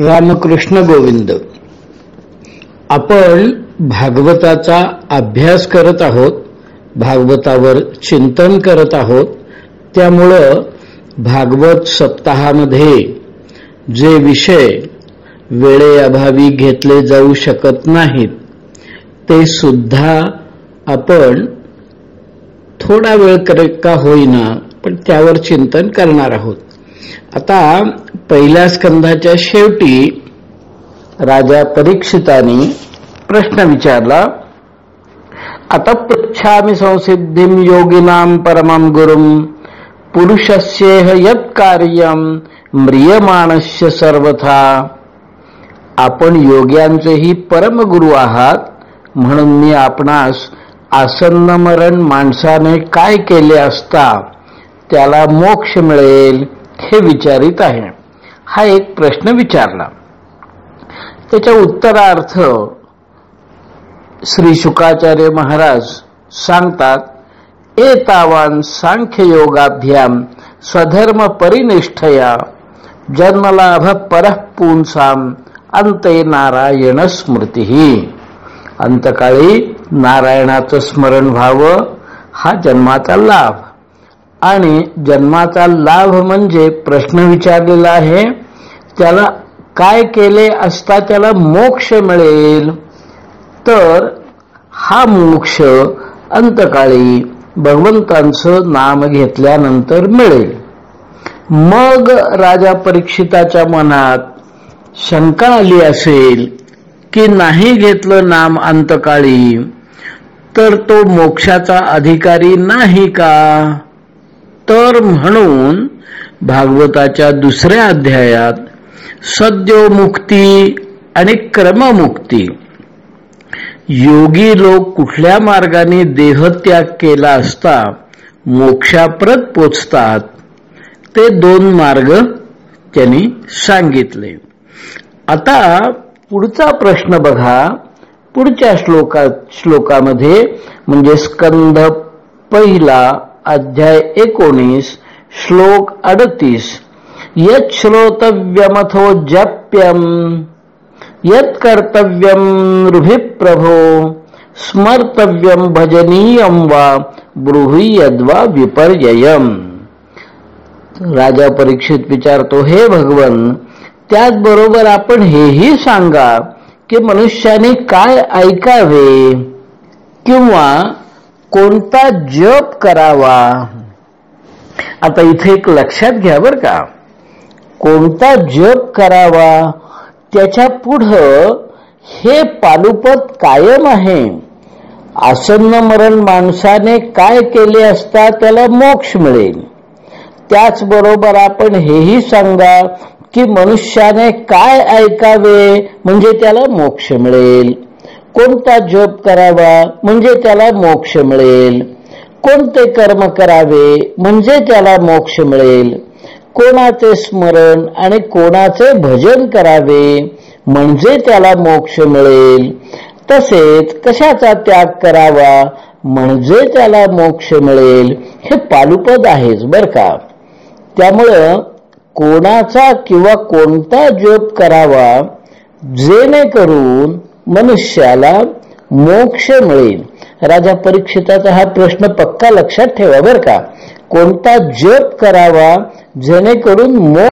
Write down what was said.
रामकृष्ण गोविंद. आपण भागवताचा अभ्यास करत आहोत भागवतावर चिंतन करत आहोत त्यामुळं भागवत सप्ताहामध्ये जे विषय वेळेअभावी घेतले जाऊ शकत नाहीत ते सुद्धा आपण थोडा वेळ करे का होईना पण त्यावर चिंतन करणार आहोत. आता पहिल्या स्कंधाच्या शेवटी राजा परीक्षिताने प्रश्न विचारला आता पृच्छामी संसिद्धीम योगिनाम परमम गुरुम पुरुषस्येह यत कार्यम म्रियमाणस्य सर्वथा। आपण योग्यांचेही परमगुरु आहात म्हणून मी आपणास आसन्न मरण माणसाने काय केले असता त्याला मोक्ष मिळेल. हे विचारित आहे. हा एक प्रश्न विचारला. त्याच्या उत्तरार्थ श्री शुकाचार्य महाराज सांगतात एतावान सांख्य योगाभ्याम स्वधर्म परिनिष्ठया जन्मलाभ परः पुंसाम अंते नारायण स्मृती. अंतकाळी नारायणाचं स्मरण व्हावं हा जन्माचा लाभ. आणि जन्माचा लाभ म्हणजे प्रश्न विचारलेला आहे. त्याला काय केले असता त्याला मोक्ष मिळेल? तर हा मोक्ष अंतकाळी भगवंतांचं नाम घेतल्यानंतर मिळेल. मग राजा परीक्षिताच्या मनात शंका आली असेल की नाही घेतलं नाम अंतकाळी तर तो मोक्षाचा अधिकारी नाही का? तर म्हणून भागवताच्या दुसऱ्या अध्यायात सद्योमुक्ती आणि क्रममुक्ती. योगी लोक कुठल्या मार्गाने देहत्याग केला असता मोक्षाप्रत पोचतात ते दोन मार्ग त्यांनी सांगितले. आता पुढचा प्रश्न बघा. पुढच्या श्लोका श्लोकामध्ये म्हणजे स्कंद पहिला अध्याय एकोणीस, श्लोक अडतीस। यत जप्यम यत कर्तव्यम रुभि प्रभो स्मर्तव्यम भजनीयम वा ब्रुही यद्वा विपर्ययम। राजा परीक्षित विचारतो हे भगवन, त्याचबरोबर आपण हेही सांगा की मनुष्याने काय ऐकावे किंवा कोणता जप करावा? आता इथे एक लक्षात घ्या बर का. कोणता जप करावा? त्याच्या पुढं हे पालुपत कायम आहे. आसन्न मरण माणसाने काय केले असता त्याला मोक्ष मिळेल. त्याचबरोबर आपण हेही सांगा की मनुष्याने काय ऐकावे? म्हणजे त्याला मोक्ष मिळेल. कोणता जप करावा म्हणजे त्याला मोक्ष मिळेल. कोणते कर्म करावे म्हणजे त्याला मोक्ष मिळेल. कोणाचे स्मरण आणि कोणाचे भजन करावे म्हणजे त्याला मोक्ष मिळेल. तसेच कशाचा त्याग करावा म्हणजे त्याला मोक्ष मिळेल. हे पालुपद आहेच बर का? त्यामुळं कोणाचा किंवा कोणता जप करावा जेणेकरून मनुष्याला मोक्ष मिळेल. राजा परीक्षिताचा हा प्रश्न पक्का लक्षात ठेवा बर का. कोणता जप करावा? जेणेकरून मोक्ष